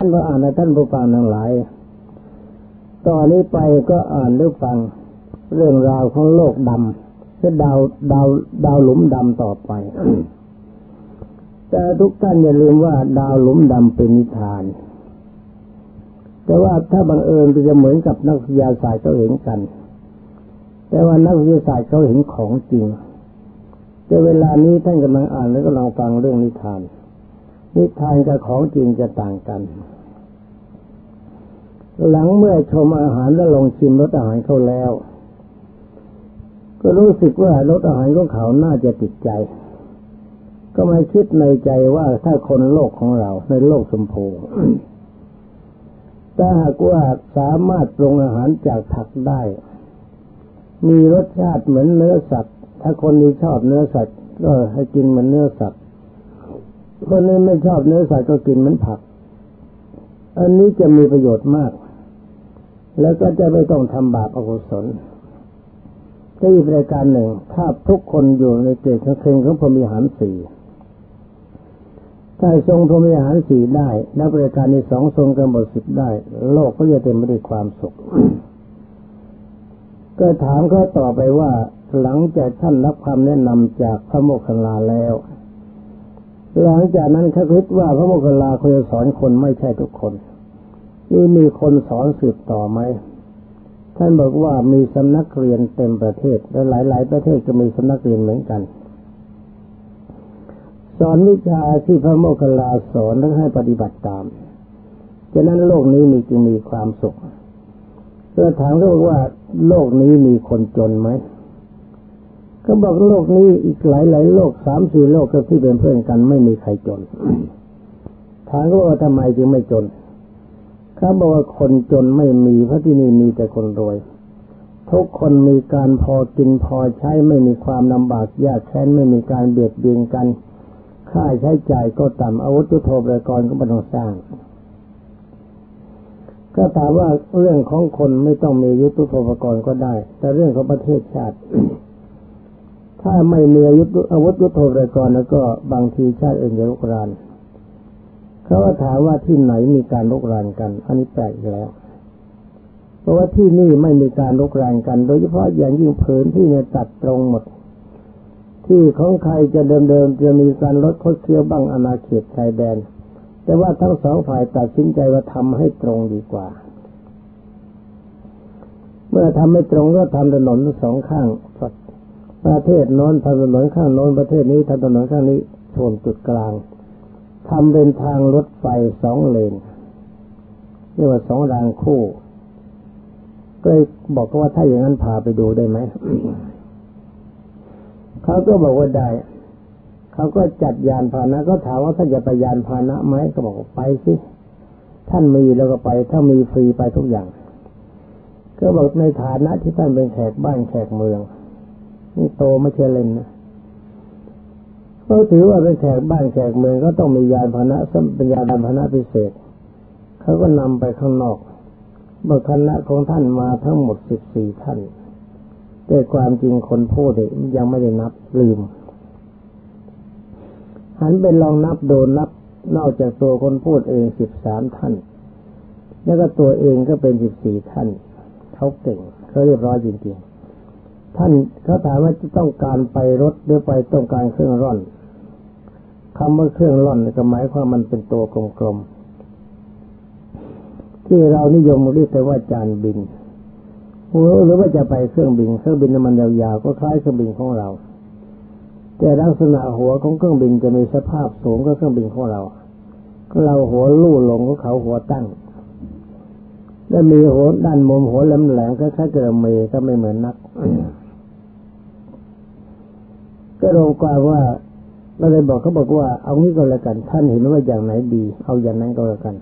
ท่านก็อ่านนะท่านผู้ฟังทั้งหลายต่อนนี้ไปก็อ่านหรือฟังเรื่องราวของโลกดำจะดาวดาวดาวหลุมดำต่อไป แต่ทุกท่านอย่าลืมว่าดาวหลุมดำเป็นนิทาน แต่ว่าถ้าบังเอิญจะเหมือนกับนักวิทยาศาสตร์เขาเห็นกัน แต่ว่านักวิทยาศาสตร์เขาเห็นของจริงแต่เวลานี้ท่านกำลังอ่านแล้วก็ลองฟังเรื่องนิทาน นิทานกับของจริงจะต่างกัน หลังเมื่อชมอาหารและลองชิมรสอาหารเขาแล้ว ก็รู้สึกว่ารสอาหารของเขาน่าจะติดใจ ก็มาคิดในใจว่าถ้าคนโลกของเราในโลกสมโพถ้าหากว่าสามารถปรุงอาหารจากผักได้ มีรสชาติเหมือนเนื้อสัตว์ ถ้าคนนี้ชอบเนื้อสัตว์ก็ให้กินเหมือนเนื้อสัตว์ คนนี้ไม่ชอบเนื้อสัตว์ก็กินเหมือนผัก อันนี้จะมีประโยชน์มาก แล้วก็จะไม่ต้องทำบาปอกุศลก็อีกรายการหนึ่ง ถ้าทุกคนอยู่ในเกตเคร่งของพรมีหารสี่ถ้าทรงพรมีหารสี่ได้นับรายการในสองทรงกันหมดสิบได้ โลกก็จะเต็มไปด้วยความสุข ก็ถามเขาต่อไปว่าหลังจากท่านรับคำแนะนำจากพระโมคคัลลาแล้ว หลังจากนั้นเขาคิดว่าพระโมคคัลลาควรจะสอนคนไม่ใช่ทุกคน นี่มีคนสอนสืบต่อไหมท่านบอกว่ามีสำนักเรียนเต็มประเทศ และหลาย ๆ ประเทศก็มีสำนักเรียนเหมือนกัน สอนวิชาที่พระโมคคัลลาสอนและให้ปฏิบัติตามฉะนั้นโลกนี้มีจึงมีความสุขเพื่อถามก็บอกว่า โลกนี้มีคนจนไหม ก็บอกโลกนี้อีกหลายหลายโลกสามสี่โลกก็ที่เป็นเพื่อนกันไม่มีใครจนถามก็ว่าทำไมจึงไม่จนเขาบอกว่าคนจนไม่มีเพราะที่นี่มีแต่คนรวย ทุกคนมีการพอกินพอใช้ไม่มีความลำบากยากแค้นไม่มีการเบียดเบียนกัน ค่าใช้จ่ายก็ต่ำอาวุธยุโทโธปกรณ์ก็ไม่ต้องสร้างก็ถามว่าเรื่องของคนไม่ต้องมียุทธโภปกรณ์ก็ได้ แต่เรื่องของประเทศชาติ ถ้าไม่มีอาวุธอาวุธยุโทโธปกรณ์แล้วก็บางทีชาติอื่นจะลุกรานเขาว่าถามว่าที่ไหนมีการลุกรานกัน อันนี้แปลกแล้ว เพราะว่าที่นี่ไม่มีการลุกรานกัน โดยเฉพาะอย่างยิ่งผืนที่เนี่ยตัดตรงหมด ที่ของใครจะเดิมๆจะมีการลดคดเคี้ยวบ้างอาณาเขตชายแดน แต่ว่าทั้งสองฝ่ายตัดสินใจว่าทำให้ตรงดีกว่า เมื่อทำไม่ตรงก็ทำถนนสองข้าง ประเทศโน้นทำถนนข้างโน้นประเทศนี้ทำถนนข้างนี้ท่วมจุดกลางทำเป็นทางรถไฟสองเลนเรียกว่าสองรางคู่ก็เลยบอกว่าถ้าอย่างนั้นพาไปดูได้ไหมเขาก็บอกว่าได้เขาก็จัดยานพาหนะ ก็ถามว่าท่านจะไปยานพาหนะไหมก็บอกไปสิท่านมีแล้วก็ไป ถ้ามีฟรีไปทุกอย่าง ก็บอกในฐานะที่ท่านเป็นแขกบ้านแขกเมือง นี่โตไม่ใช่เล่นนะเขาถือว่าเป็นแขกบ้านแขกเมืองก็ต้องมียานพนะสัมปัญญาดานพาหนะพิเศษ เขาก็นำไปข้างนอกเมื่อคณะของท่านมาทั้งหมดสิบสี่ท่าน แต่ความจริงคนพูดยังไม่ได้นับลืม หันไปลองนับโดนนับ นอกจากตัวคนพูดเองสิบสามท่าน แล้วก็ตัวเองก็เป็นสิบสี่ท่าน เขาเก่งเขาเรียบร้อยจริงๆ ท่านเขาถามว่าจะต้องการไปรถหรือไปต้องการเครื่องร่อนคำว่าเครื่องร่อนก็หมายความมันเป็นตัวกลมๆที่เรานิยมเรียกว่าจานบินหรือว่าจะไปเครื่องบินเครื่องบินมันยาวๆก็คล้ายเครื่องบินของเรา แต่ลักษณะหัวของเครื่องบินจะมีสภาพสูงกว่าเครื่องบินของเราเราหัวลู่ลงของเขาหัวตั้งและมีหัวด้านมุมหัวแหลมๆคล้ายๆกระเมก็ไม่เหมือนนัก ก็รวมความว่าก็เลยบอกเขาบอกว่าเอางี้ก็แล้วกัน ท่านเห็นว่าอย่างไหนดี เอาอย่างนั้นก็แล้วกัน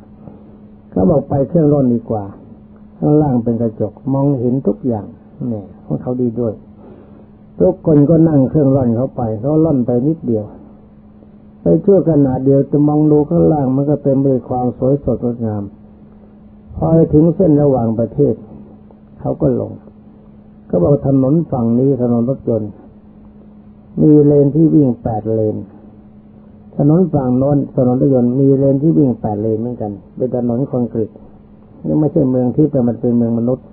เขาบอกไปเครื่องร่อนดีกว่า ข้างล่างเป็นกระจกมองเห็นทุกอย่างเนี่ยของเขาดีด้วย ทุกคนก็นั่งเครื่องร่อนเขาไปเขาล่อนไปนิดเดียวไปชั่วขนาดเดียวจะมองดูข้างล่างมันก็เต็มไปด้วยความสวยสดงดงาม พอถึงเส้นระหว่างประเทศ เขาก็ลง ก็บอกถนนฝั่งนี้ถนนรถยนต์ มีเลนที่วิ่งแปดเลน ถนนฝั่งโน้นถนนรถยนต์มีเลนที่วิ่งแปดเลนเหมือนกัน เป็นถนนคอนกรีตนี่ไม่ใช่เมืองที่แต่มันเป็นเมืองมนุษย์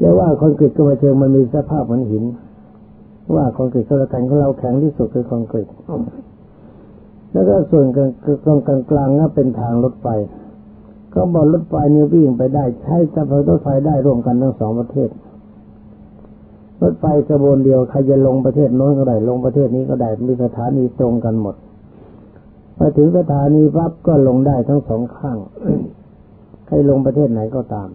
จะว่าคอนกรีตก็มาเชิงมันมีสภาพเหมือนหิน ว่าคอนกรีตก็แล้วกันของเราแข็งที่สุดคือคอนกรีตแล้วก็ส่วนกลางตรงกลางกลางก็เป็นทางรถไฟ ก็บอกรถไฟนี่วิ่งไปได้ใช้สะพานรถไฟได้ร่วมกันทั้งสองประเทศ รถไฟกระบวนเดียวใครจะลงประเทศโน้นก็ได้ลงประเทศนี้ก็ได้มีสถานีตรงกันหมดพอถึงสถานีปั๊บก็ลงได้ทั้งสองข้างใครลงประเทศไหนก็ตาม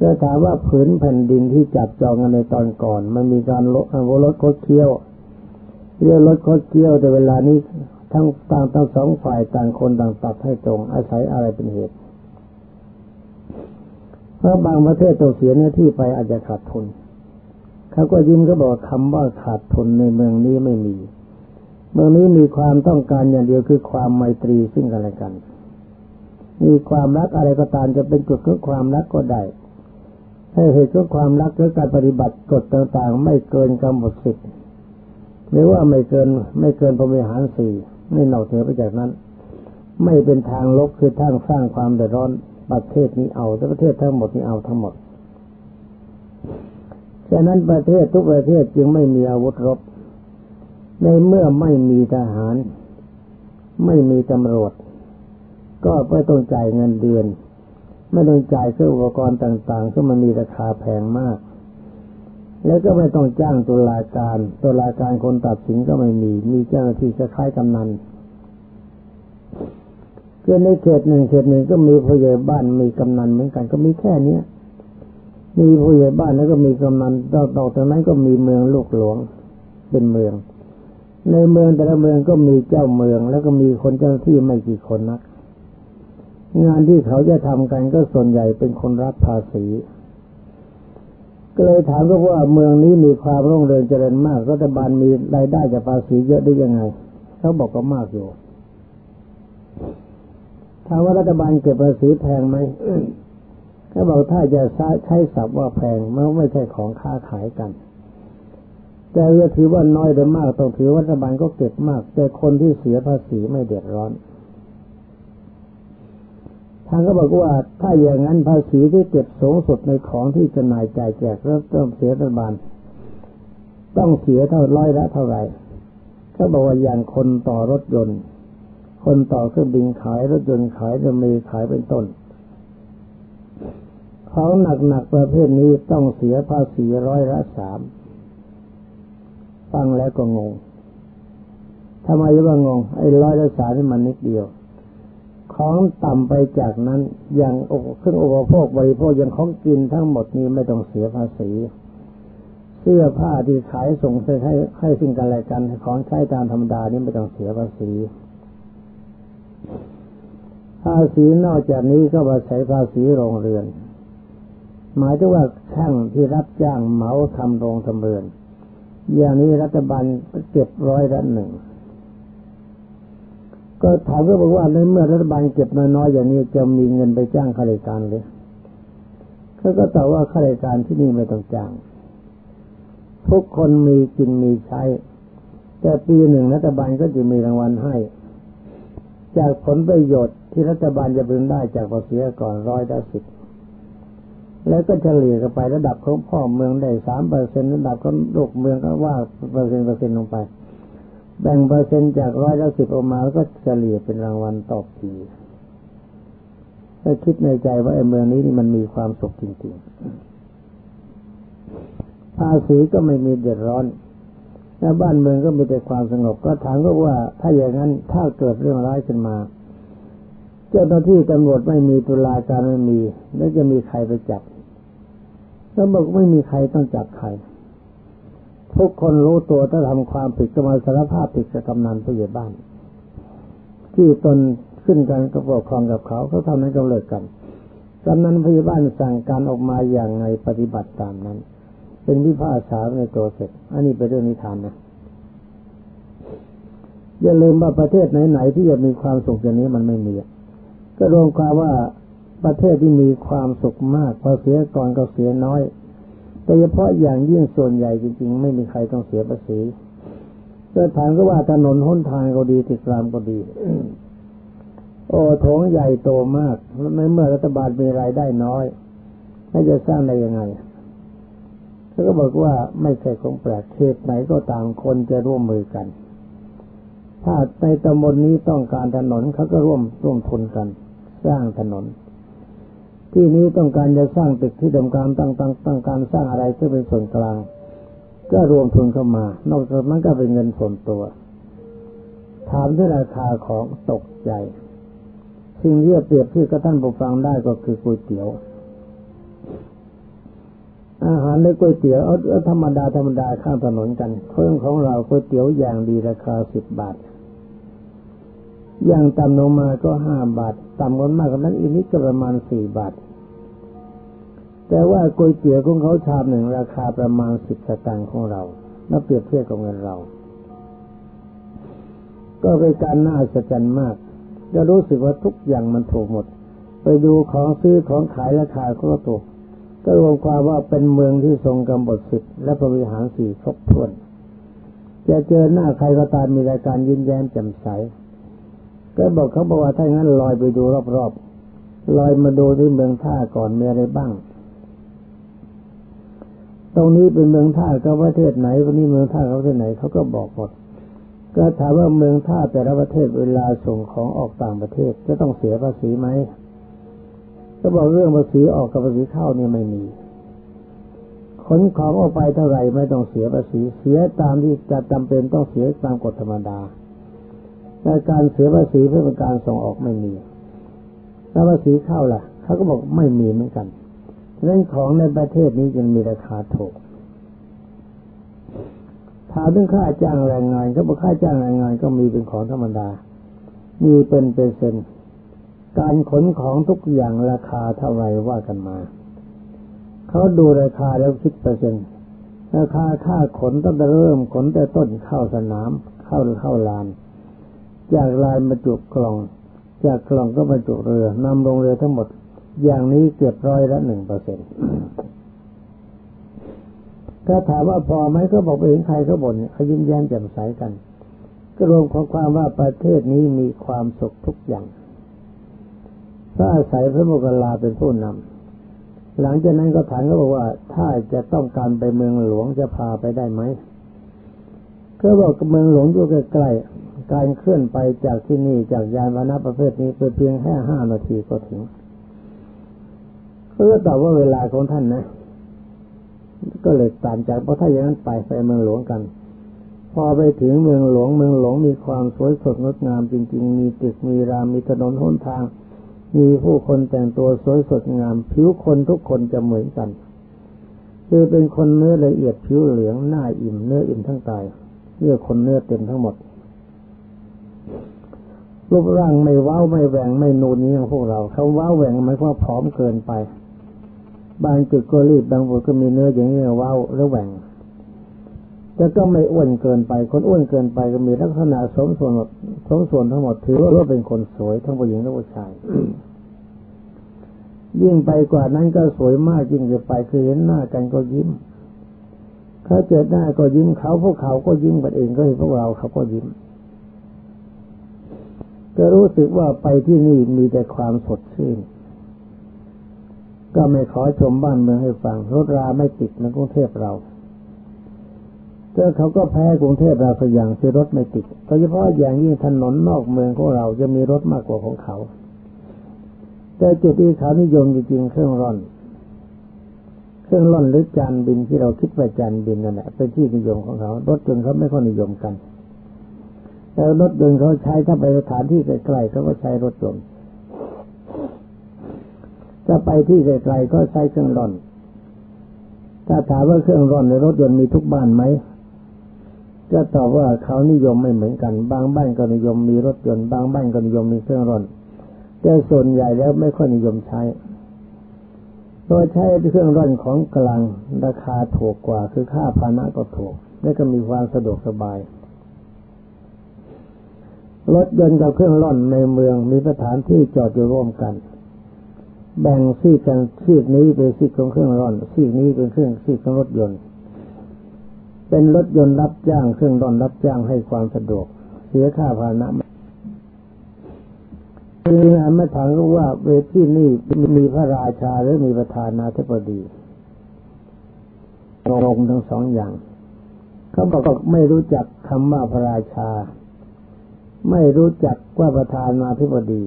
จะถามว่าผืนแผ่นดินที่จับจองกันในตอนก่อน มันมีการลดรถคดเคี้ยวเรียกรถคดเคี้ยวแต่เวลานี้ทั้งต่างทั้งสองฝ่ายต่างคนต่างตัดให้ตรงอาศัยอะไรเป็นเหตุเพราะบางประเทศตัวเสียเนื้อที่ไปอาจจะขาดทุน เขาก็ยิ้มก็บอกคำว่าขาดทนในเมืองนี้ไม่มี เมืองนี้มีความต้องการอย่างเดียวคือความไมตรีซึ่งกันและกัน มีความรักอะไรก็ตามจะเป็นจุดของความรักก็ได้ให้เหตุของความรักและการปฏิบัติกฎต่างๆ ไม่เกินกำหนดสิทธิ์หรือว่าไม่เกินไม่เกินพรมิหารสี่ไม่นอกเหนือไปจากนั้น ไม่เป็นทางลบคือทางสร้างความเดือดร้อนประเทศนี้เอาแต่ประเทศทั้งหมดนี้เอาทั้งหมด ฉะนั้นประเทศทุกประเทศจึงไม่มีอาวุธรบ ในเมื่อไม่มีทหาร ไม่มีตำรวจ ก็ไม่ต้องจ่ายเงินเดือน ไม่ต้องจ่ายเครื่องอุปกรณ์ต่างๆซึ่งมันมีราคาแพงมาก แล้วก็ไม่ต้องจ้างตุลาการตุลาการคนตัดสินก็ไม่มี มีเจ้าหน้าที่คล้ายกำนันคือในเขตหนึ่งเขตหนึ่งก็มีผู้ใหญ่บ้านมีกำนันเหมือนกันก็มีแค่เนี้ย มีผู้ใหญ่บ้านแล้วก็มีกำนันต่อจากนั้นก็มีเมืองลูกหลวงเป็นเมือง ในเมืองแต่ละเมืองก็มีเจ้าเมือง แล้วก็มีคนเจ้าที่ไม่กี่คนนัก งานที่เขาจะทำกันก็ส่วนใหญ่เป็นคนรับภาษีก็เลยถามก็ว่าเมืองนี้มีความรุ่งเรืองเจริญมากรัฐบาลมีรายได้จากภาษีเยอะได้ยังไง เขาบอกก็มากอยู่ถามว่ารัฐบาลเก็บภาษีแพงไหม เขาบอกถ้าจะใช้ศัพท์ว่าแพงมันไม่ใช่ของค้าขายกัน แต่จะถือว่าน้อยหรือมากต้องถือว่ารัฐบาลก็เก็บมาก แต่คนที่เสียภาษีไม่เดือดร้อนทางก็บอกว่าถ้าอย่างนั้นภาษีที่เก็บสูงสุดในของที่จะนายจ่ายแจกเริ่มต้นเสียรัฐบาลต้องเสียเท่าร้อยละเท่าไหร่เขาบอกว่าอย่างคนต่อรถยนต์ คนต่อเครื่องบินขายรถยนต์ขายเรือมีขายเป็นต้น เขาหนักๆประเภทนี้ต้องเสียภาษีร้อยละสามฟังแล้วก็งงทำไมว่างง ไอ้ร้อยละสามนี่มันนิดเดียว ของต่ำไปจากนั้นอย่างเครื่องอุปโภคบริโภคอย่างของกินทั้งหมดนี้ไม่ต้องเสียภาษีเสื้อผ้าที่ขายส่งให้ให้สิ่งกันอะไรกันของใช้ตามธรรมดานี่ไม่ต้องเสียภาษี ภาษีนอกจากนี้ก็มาใช้ภาษีโรงเรือน หมายถึงว่าช่างที่รับจ้างเหมาทำโรงทำเรือน อย่างนี้รัฐบาลเก็บร้อยละหนึ่ง ก็ถามก็บอกว่าในเมื่อรัฐบาลเก็บน้อยๆอย่างนี้จะมีเงินไปจ้างข้าราชการหรือเขาก็ตอบว่าข้าราชการที่นี่ไม่ต้องจ้าง ทุกคนมีกินมีใช้ แต่ปีหนึ่งรัฐบาลก็จะมีรางวัลให้ จากผลประโยชน์ที่รัฐบาลจะพึงได้จากภาษีก่อนร้อยละสิบ แล้วก็เฉลี่ยกันไประดับของพ่อเมืองได้สามเปอร์เซ็นต์ระดับของลูกเมืองก็ว่าเปอร์เซ็นต์เปอร์เซ็นต์ลงไป แบ่งเปอร์เซ็นต์จากร้อยละสิบออกมาแล้วก็เฉลี่ยเป็นรางวัลต่อปีก็คิดในใจว่าไอ้เมืองนี้นี่มันมีความสุขจริงๆ ภาษีก็ไม่มีเดือดร้อนแล้วบ้านเมืองก็มีแต่ความสงบก็ถามก็ว่าถ้าอย่างนั้นถ้าเกิดเรื่องร้ายขึ้นมา เจ้าหน้าที่ตำรวจไม่มีตุลาการไม่มี แล้วจะมีใครไปจับแล้วบอกไม่มีใครต้องจับใคร ทุกคนรู้ตัวถ้าทำความผิดก็มาสารภาพผิดกับกำนันผู้ใหญ่บ้าน ที่ตนขึ้นกันก็ปกครองกับเขาเขาทำนั้นก็เลิกกันกำนันผู้ใหญ่บ้านสั่งการออกมาอย่างไงปฏิบัติตามนั้น เป็นวิภาษาในตัวเสร็จ อันนี้เป็นเรื่องนิทานนะอย่าลืมว่าประเทศไหนๆที่จะมีความสุขอย่างนี้มันไม่มี ก็รวมความว่าประเทศที่มีความสุขมากพอเสียก่อนก็เสียน้อยแต่เฉพาะอย่างยิ่งส่วนใหญ่จริง ๆ ไม่มีใครต้องเสียภาษีก็ถามก็ว่าถนนห้นทางก็ดีติดรามก็ดี โอ้โถงใหญ่โตมากในเมื่อรัฐบาลมีรายได้น้อยให้จะสร้างได้ยังไงเขาก็บอกว่าไม่ใช่ของแปลกเขตไหนก็ต่างคนจะร่วมมือกัน ถ้าในตำบลนนี้ต้องการถนนเขาก็ร่วมร่วมทุนกัน สร้างถนน ที่นี้ต้องการจะสร้างตึกที่ทำการตั้งตั้งตั้งการสร้างอะไรที่เป็นส่วนกลาง ก็รวมทุนเข้ามา นอกจากนั้นก็เป็นเงินส่วนตัวถามที่ราคาของตกใจสิ่งที่เปรียบเที่กระท่านผู้ฟังได้ก็คือก๋วยเตี๋ยว อาหารในก๋วยเตี๋ยวเอาธรรมดาธรรมดาข้างถนนกันเครื่องของเราก๋วยเตี๋ยวอย่างดีราคาสิบบาท อย่างต่ำลงมาก็ห้าบาท ต่ำกว่าากกว่านั้นอีกนิดก็ประมาณสี่บาท แต่ว่าก๋วยเตี๋ยวของเขาชามหนึ่งราคาประมาณสิบสตางค์ของเรานับเปรียบเทียบกับเงินเรา ก็เป็นการน่าสะใจมากจะรู้สึกว่าทุกอย่างมันถูกหมด ไปดูของซื้อของขายราคาก็ถูก ก็รวมความว่าเป็นเมืองที่ทรงกำหนดสิทธิ์และบริหารสี่ครบถ้วน จะเจอหน้าใครก็ตามมีรายการยิ้มแย้มแจ่มใส ก็บอกเขาบอกว่าถ้างั้นลอยไปดูรอบๆลอยมาดูที่เมืองท่าก่อนมีอะไรบ้าง ตรงนี้เป็นเมืองท่ากับประเทศไหนวันนี้เมืองท่ากับประเทศไหนเขาก็บอกหมดก็ถามว่าเมืองท่าแต่ละประเทศเวลาส่งของออกต่างประเทศจะต้องเสียภาษีไหมก็บอกเรื่องภาษีออกกับภาษีเข้าเนี่ยไม่มีขนของออกไปเท่าไหร่ไม่ต้องเสียภาษีเสียตามที่จะจำเป็นต้องเสียตามกฎธรรมดา แต่การเสียภาษีเพื่อเป็นการส่งออกไม่มีแล้วภาษีเข้าล่ะเขาก็บอกไม่มีเหมือนกันเรื่องของในประเทศนี้จึงมีราคาถูกถามเรื่องค่าจ้างแรงงาน ก็บอกค่าจ้างแรงงานก็มีเป็นของธรรมดา มีเป็นเปอร์เซ็นต์การขนของทุกอย่างราคาเท่าไรว่ากันมา เขาดูราคาแล้วคิดเปอร์เซ็นต์ราคาค่าขนตั้งแต่เริ่มขนแต่ต้นเข้าสนาม เข้าเข้าลาน จากลานมาจุกล่อง จากกล่องก็มาจุเรือนำลงเรือทั้งหมด อย่างนี้เกือบร้อยละหนึ่งเปอร์เซ็นต์ก็ถามว่าพอไหมก็บอกไปเห็นใครก็บ่นเขายิ้มแย้มแจ่มใสกัน ก็รวมข้อความว่าประเทศนี้มีความสุขทุกอย่างถ้าอาศัยพระโมคคัลลาเป็นผู้นำหลังจากนั้นก็ถามเขาบอกว่า ถ้าจะต้องการไปเมืองหลวงจะพาไปได้ไหมก็บอกเมืองหลวงอยู่ใกล้ การเคลื่อนไปจากที่นี่จากยานวานะประเภทนี้เพียงแค่ห้านาทีก็ถึงเขาก็ตอบว่าเวลาของท่านนะ ก็เลยตามจากเพราะถ้าอย่างนั้นไปไปเมืองหลวงกัน พอไปถึงเมืองหลวงเมืองหลวงมีความสวยสดงดงามจริง ๆ มีตึกมีรามมีถนนหนทาง มีผู้คนแต่งตัวสวยสดงาม ผิวคนทุกคนจะเหมือนกัน คือเป็นคนเนื้อละเอียดผิวเหลืองหน้าอิ่มเนื้ออิ่มทั้งกายเนื้อคนเนื้อเต็มทั้งหมด รูปร่างไม่ว้าวไม่แหวงไม่นูนนี้ของพวกเราเขาว้าวแหวงหมายความผอมเกินไป บางจุดก็รีบบางจุดก็มีเนื้ออย่างนี้ว้าวหรือแหวงแต่ก็ไม่อ้วนเกินไป คนอ้วนเกินไปก็มีลักษณะสมส่วนสมส่วนทั้งหมดถือว่าเป็นคนสวยทั้งผู้หญิงและผู้ชายยิ่งไปกว่านั้นก็สวยมากยิ่งจะไปคือเห็นหน้ากันก็ยิ้มเขาเจอหน้าก็ยิ้มเขาพวกเขาก็ยิ้มกันเองก็เห็นพวกเราเขาก็ยิ้ม ก็รู้สึกว่าไปที่นี่มีแต่ความสดชื่น ก็ไม่ขอชมบ้านเมืองให้ฟังรถราไม่ติดในกรุงเทพเราก็เขาก็แพ้กรุงเทพเราสักอย่างคือรถไม่ติดโดยเฉพาะอย่างยิ่งถนนนอกเมืองของเราจะมีรถมากกว่าของเขา แต่จุดที่เขานิยมจริงๆเครื่องร่อน เครื่องร่อนหรือจานบินที่เราคิดว่าจานบินนั่นแหละเป็นที่นิยมของเขา รถยนเขาไม่ค่อยนิยมกัน แต่รถยนต์เขาใช้ถ้าไปสถานที่ไกลๆเขาก็ใช้รถยนต์จะไปที่ไกลๆก็ใช้เครื่องร่อน ถ้าถามว่าเครื่องร่อนในรถยนต์มีทุกบ้านไหมก็ตอบว่าเขานิยมไม่เหมือนกัน บางบ้านก็นิยมมีรถยนต์ บางบ้านก็นิยมมีเครื่องร่อน แต่ส่วนใหญ่แล้วไม่ค่อยนิยมใช้โดยใช้เครื่องร่อนของกลางราคาถูกกว่า คือค่าพานะก็ถูก และก็มีความสะดวกสบาย รถยนต์กับเครื่องร่อนในเมืองมีสถานที่จอดอยู่ร่วมกัน แบ่งซีกกันซีกนี้เป็นซีกของเครื่องร่อนซีกนี้เป็นเครื่องซีกของรถยนต์ เป็นรถยนต์รับจ้างเครื่องดอนรับจ้างให้ความสะดวก เสียค่าพาหนะคืองานไม่ถามก็ว่าเวทีนี่มีพระราชาหรือมีประธานาธิบดีตรงทั้งสองอย่าง เขาบอกไม่รู้จักคำว่าพระราชา ไม่รู้จักว่าประธานาธิบดี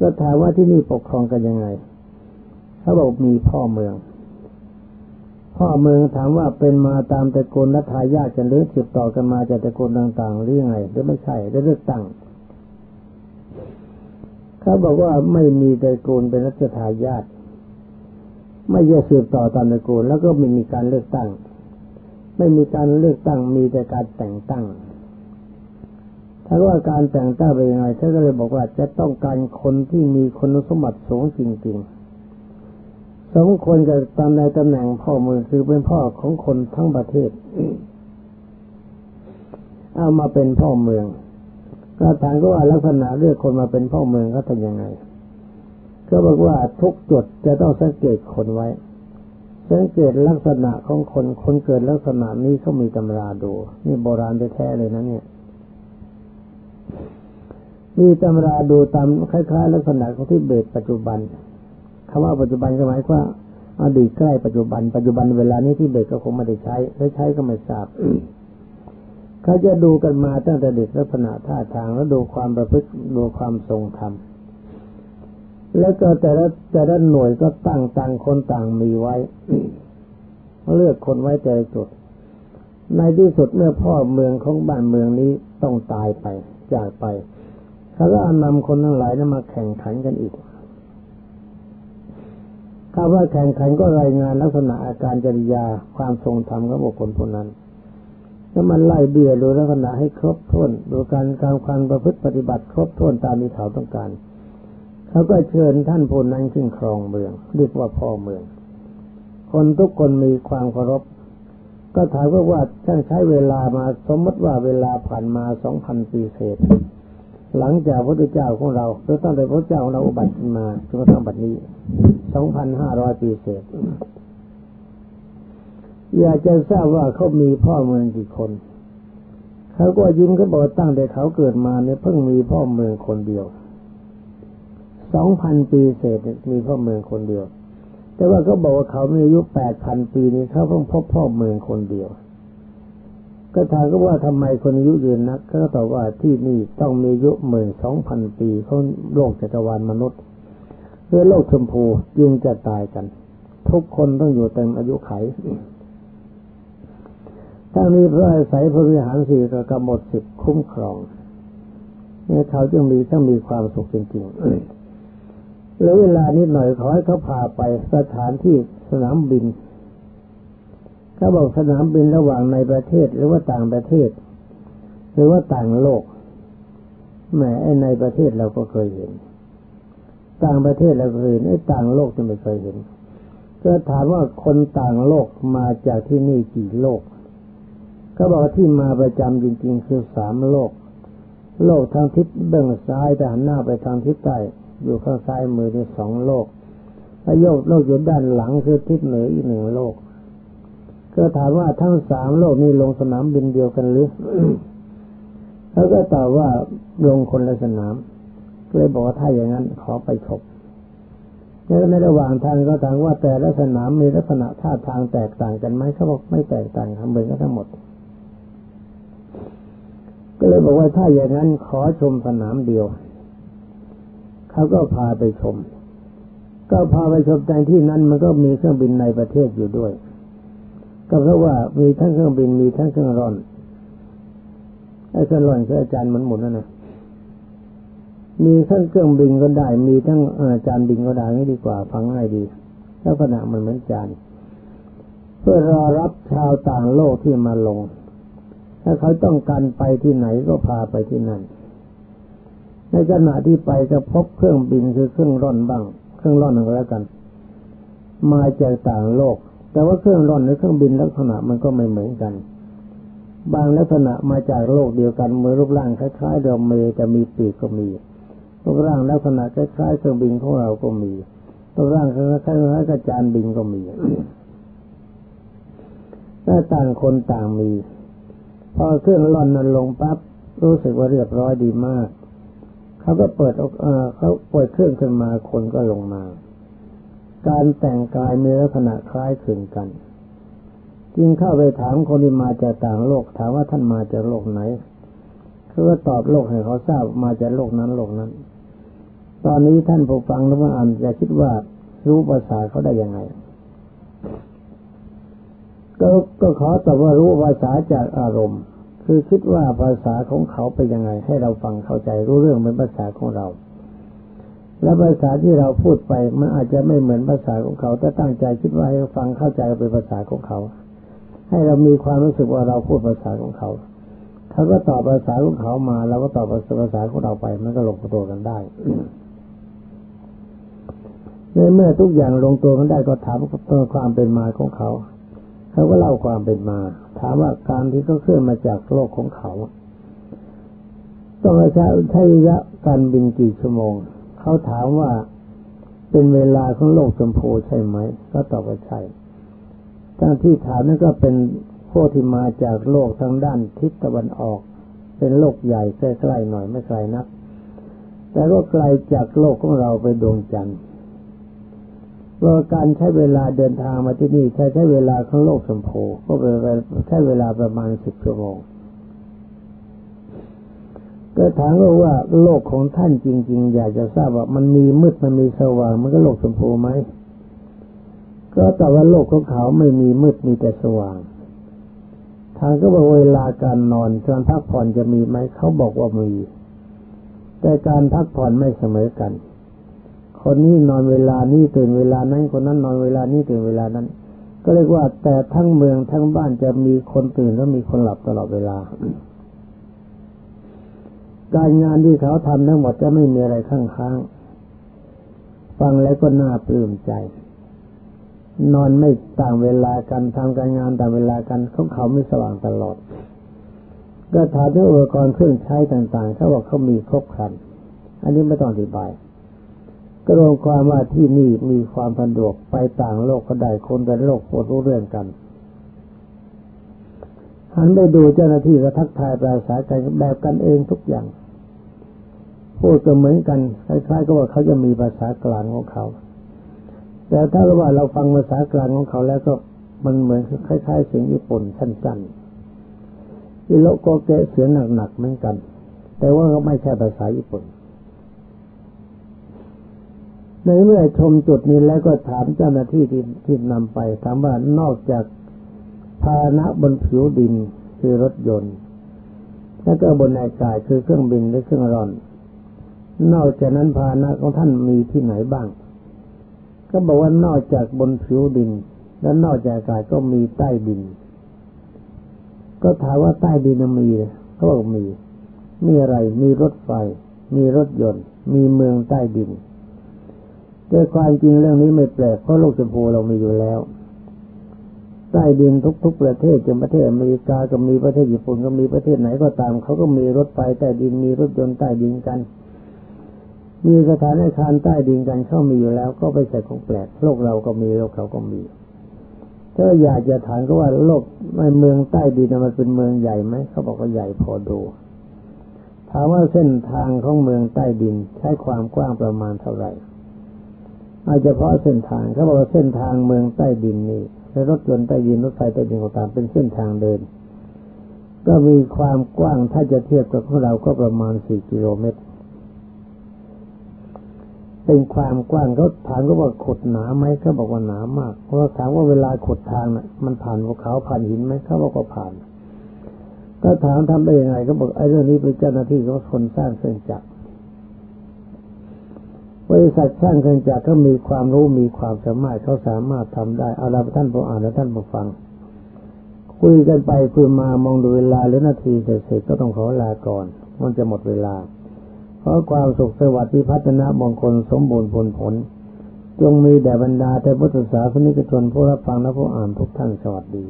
ก็ถามว่าที่นี่ปกครองกันยังไงเขาบอกมีพ่อเมือง พ่อเมืองถามว่าเป็นมาตามตระกูลรัฐายากันหรือสืบต่อกันมาจากตระกูลต่างๆหรือยังไงหรือไม่ใช่ได้เลือกตั้งเขาบอกว่าไม่มีตระกูลเป็นรัชทายาทไม่ยกสืบต่อตามตระกูลแล้วก็ไม่มีการเลือกตั้ง ไม่มีการเลือกตั้งมีแต่การแต่งตั้ง ถ้าว่าการแต่งตั้งเป็นยังไงท่านก็เลยบอกว่าจะต้องการคนที่มีคุณสมบัติสูงจริง ๆ สมควรกับตำในตำแหน่งพ่อมือคือเป็นพ่อของคนทั้งประเทศ เอามาเป็นพ่อเมืองก็ถามก็ว่าลักษณะเลือกคนมาเป็นพ่อเมืองเขาทำยังไง ก็บอกว่าทุกจุดจะต้องสังเกตคนไว้ สังเกตลักษณะของคนคนเกิดลักษณะนี้เขามีตำราดู นี่โบราณแท้เลยนะเนี่ย มีตำราดูตามคล้ายๆ ลักษณะของที่เบตปัจจุบันคำว่าปัจจุบันหมายว่าอดีตใกล้ปัจจุบัน ปัจจุบันเวลานี้ที่เบตก็คงไม่ได้ใช้ได้ใช้ก็ไม่ทราบเขาจะดูกันมาตั้งแต่เด็กลักษณะท่าทางแล้วดูความประพฤติดูความทรงธรรมแล้วก็แต่ละแต่ละหน่วยก็ตั้งต่างคนต่างมีไว้ เลือกคนไว้แต่จุด ในที่สุดเมื่อพ่อเมืองของบ้านเมืองนี้ต้องตายไปจากไป เขาก็นำคนทั้งหลายนั้นมาแข่งขันกันอีกถ้าว่าแข่งขันก็รายงานลักษณะอาการจริยาความทรงธรรมของบุคคลคนนั้นแล้วมันไล่เบี้ยดูลักษณะให้ครบถ้วนดูการการความประพฤติปฏิบัติครบถ้วนตามที่เขาต้องการ เขาก็เชิญท่านผู้นั้นขึ้นครองเมืองเรียกว่าพ่อเมือง คนทุกคนมีความเคารพ ก็ถามว่าว่าท่านใช้เวลามาสมมติว่าเวลาผ่านมาสองพันปีเศษ หลังจากพระพุทธเจ้าของเราหรือตั้งแต่พระเจ้าของเราอุบัติขึ้นมาจนกระทั่งบัดนี้สองพันห้าร้อยปีเศษอยากจะทราบว่าเขามีพ่อเมืองกี่คนเขาก็ยิ้มก็บอกตั้งแต่เขาเกิดมาเนี่ยเพิ่งมีพ่อเมืองคนเดียวสองพันปีเศษมีพ่อเมืองคนเดียว แต่ว่าเขาบอกว่าเขามีอายุแปดพันปีนี้เขาเพิ่งพบพ่อเมืองคนเดียว ก็ถามก็ว่าทำไมคนอายุยืนนักเขาตอบว่าที่นี่ต้องมีอายุหมื่นสองพันปีเขาโลกจักรวาลมนุษย์เพื่อโลกชมพูจึงจะตายกัน ทุกคนต้องอยู่เต็มอายุไขถ้ามีพระอาศัยพระวิหารสี่ระกำหนดสิบคุ้มครองเนี่ยเขาจึงมีต้องมีความสุขจริงๆแล้วเวลานิดหน่อยขอให้เขาพาไปสถานที่สนามบิน เขาบอกสนามบินระหว่างในประเทศหรือว่าต่างประเทศ หรือว่าต่างโลกแหมไอ้ในประเทศเราก็เคยเห็น ต่างประเทศเราเคยเห็นไอ้ต่างโลกจะไม่เคยเห็น ก็ถามว่าคนต่างโลกมาจากที่นี่กี่โลกเขาบอกที่มาประจำจริง ๆ คือสามโลก โลกทางทิศเบื้องซ้ายแต่หันหน้าไปทางทิศใต้อยู่ข้างซ้ายมือที่สองโลกแล้วโยกโลกอยู่ด้านหลังคือทิศเหนืออีกหนึ่งโลก ก็ถามว่าทั้งสามโลกนี้ลงสนามบินเดียวกันหรือเขาก็ตอบว่าลงคนละสนามก็เลยบอกว่าถ้าอย่างนั้นขอไปชมแล้วในระหว่างทางก็ถามว่าแต่ละสนามมีลักษณะท่าทางแตกต่างกันไหมเขาบอกไม่แตกต่างครับเหมือนกันทั้งหมด ก็เลยบอกว่าถ้าอย่างนั้นขอชมสนามเดียวเขาก็พาไปชม ก็พาไปชมในที่นั้นมันก็มีเครื่องบินในประเทศอยู่ด้วย ก็เพราะว่ามีทั้งเครื่องบินมีทั้งเครื่องร่อนไอ้เครื่องร่อนคืออาจารย์มันหมุนนั่นนะมีทั้งเครื่องบินก็ได้ มีทั้งอาจารย์บินก็ได้นี่ดีกว่าฟังง่ายดีล้วขณะมันเหมือนจานเพื่อรอรับชาวต่างโลกที่มาลง ถ้าเขาต้องการไปที่ไหนก็พาไปที่นั่น ในขณะที่ไปก็พบเครื่องบินคือเครื่องร่อนบ้าง เครื่องร่อนอะไรกัน มาจากต่างโลก แต่ว่าเครื่องร่อนหรือเครื่องบินลักษณะมันก็ไม่เหมือนกัน บางลักษณะมาจากโลกเดียวกันมือรูปร่างคล้ายๆเรือเมย์แต่มีปีกก็มีรูปร่างลักษณะคล้ายๆเครื่องบินของเราก็มีรูปร่างคล้ายๆกระจานบินก็มีถ้าต่างคนต่างมี พอเครื่องร่อนนั้นลงปั๊บรู้สึกว่าเรียบร้อยดีมาก เขาก็เปิดเออเขาเปิดเครื่องขึ้นมาคนก็ลงมา การแต่งกายมีลักษณะคล้ายคลึงกัน จึงเข้าไปถามคนที่มาจากต่างโลก ถามว่าท่านมาจากโลกไหนเขาก็ตอบโลกให้เขาทราบมาจากโลกนั้นโลกนั้น ตอนนี้ท่านผู้ฟังหรือว่าอ่านจะคิดว่ารู้ภาษาเขาได้ยังไง ก็ก็ขอตอบว่ารู้ภาษาจากอารมณ์ คือคิดว่าภาษาของเขาเป็นยังไง ให้เราฟังเข้าใจรู้เรื่องเป็นภาษาของเรา และภาษาที่เราพูดไปมันอาจจะไม่เหมือนภาษาของเขาแต่ตั้งใจคิดว่าให้ฟังเข้าใจเป็นภาษาของเขา ให้เรามีความรู้สึกว่าเราพูดภาษาของเขาเขาก็ตอบภาษาของเขามาเราก็ตอบภาษาของเราไป มันก็ลงตัวกันได้ในเมื่อทุกอย่างลงตัวกันได้ก็ถามตัวความเป็นมาของเขา เขาก็เล่าความเป็นมา ถามว่าการที่เขาเคลื่อนมาจากโลกของเขา ต้องใช้ใช้ระยะการบินกี่ชั่วโมง เขาถามว่าเป็นเวลาของโลกชมพูใช่ไหม ก็ตอบว่าใช่ทั้งที่ถามนั้นก็เป็นพวกที่มาจากโลกทางด้านทิศตะวันออก เป็นโลกใหญ่ใกล้ๆหน่อยไม่ไกลนัก แต่ก็ไกลจากโลกของเราไปดวงจันทร์เพราะการใช้เวลาเดินทางมาที่นี่ใช้ใช้เวลาของโลกสมโพก็เป็นใช้เวลาประมาณสิบชั่วโมง ก็ถามว่าโลกของท่านจริง ๆ อยากจะทราบว่ามันมีมืดมันมีสว่าง มันก็โลกสมโพไหมก็แต่ว่าโลกของเขาไม่มีมืดมีแต่สว่างทางก็บอกเวลาการนอนการพักผ่อนจะมีไหมเขาบอกว่ามี แต่การพักผ่อนไม่เสมอกัน คนนี้นอนเวลานี้ตื่นเวลานั้นคนนั้นนอนเวลานี้ตื่นเวลานั้น ก็เรียกว่าแต่ทั้งเมืองทั้งบ้านจะมีคนตื่นและมีคนหลับตลอดเวลา การงานที่เขาทำทั้งหมดจะไม่มีอะไรข้างค้างฟังแล้วก็น่าปลื้มใจ นอนไม่ต่างเวลากันทำการงานต่างเวลากันเขาเขาไม่สว่างตลอดก็ถามถึงอุปกรณ์เครื่องใช้ต่างๆเขาบอกเขามีครบครัน อันนี้ไม่ต้องอธิบาย ก็รวมความว่าที่นี่มีความสะดวกไปต่างโลกก็ได้คนเป็นโลกโคตรรู้เรื่องกันหันไปดูเจ้าหน้าที่ก็ทักทายปราศากันแบบกันเองทุกอย่าง พูดก็เหมือนกันคล้ายๆก็ว่าเขาจะมีภาษากลางของเขา แต่ถ้าเราว่าเราฟังภาษากลางของเขาแล้วก็มันเหมือนคล้ายๆเสียงญี่ปุ่นสั้นๆอิโลโกเกะเสียงหนักๆเหมือนกัน แต่ว่าก็ไม่ใช่ภาษาญี่ปุ่น ในเมื่อชมจุดนี้แล้วก็ถามเจ้าหน้าที่ที่ที่นำไป ถามว่านอกจากพาหนะบนผิวดินคือรถยนต์ แล้วก็บนอากาศคือเครื่องบินหรือเครื่องร่อน นอกจากนั้นพาหนะของท่านมีที่ไหนบ้าง ก็บอกว่านอกจากบนผิวดิน และนอกจากอากาศก็มีใต้ดิน ก็ถามว่าใต้ดินมีเขาบอกมี มีอะไร มีรถไฟ มีรถยนต์ มีเมืองใต้ดินแต่ความจริงเรื่องนี้ไม่แปลกเพราะโลกชมพูเรามีอยู่แล้ว ใต้ดินทุก ๆ ประเทศจนประเทศอเมริกาก็มีประเทศญี่ปุ่นก็มีประเทศไหนก็ตามเขาก็มีรถไฟใต้ดินมีรถยนต์ใต้ดินกัน มีสถานอาคารใต้ดินกันเข้ามีอยู่แล้ว ก็ไปใส่ของแปลกโลกเราก็มีโลกเขาก็มีถ้าอยากจะถามก็ว่าโลกในเมืองใต้ดินมันเป็นเมืองใหญ่ไหมเขาบอกว่าใหญ่พอดู ถามว่าเส้นทางของเมืองใต้ดินใช้ความกว้างประมาณเท่าไหร่อาจจะเพราะเส้นทางเขาบอกว่าเส้นทางเมืองใต้ดินนี่ในรถยนต์ใต้ดินรถไฟใต้ดินก็ตามเป็นเส้นทางเดิน ก็มีความกว้างถ้าจะเทียบกับของเราก็ประมาณสี่กิโลเมตร เป็นความกว้างเขาถามก็ว่าขุดหนาไหมเขาบอกว่าหนามาก เพราะถามว่าเวลาขุดทางน่ะ มันผ่านภูเขาผ่านหินไหมเขาบอกว่าผ่าน ก็ถามทำได้ยังไงก็บอกไอ้เรื่องนี้เป็นเจ้าหน้าที่ของคนสร้างเครื่องจักรบริษัทสร้างเครื่องจักรก็มีความรู้มีความสามารถเขาสามารถทำได้เอาละท่านผู้อ่านและท่านผู้ฟัง คุยกันไปคุยมามองดูเวลาหรือนาทีเสร็จก็ต้องขอลาก่อน มันจะหมดเวลา ขอความสุขสวัสดิ์พัฒนามงคลสมบูรณ์ผลผล จงมีแด่บรรดาแต่พุทธศาสนิกชนผู้รับฟังและผู้อ่านทุกท่านสวัสดี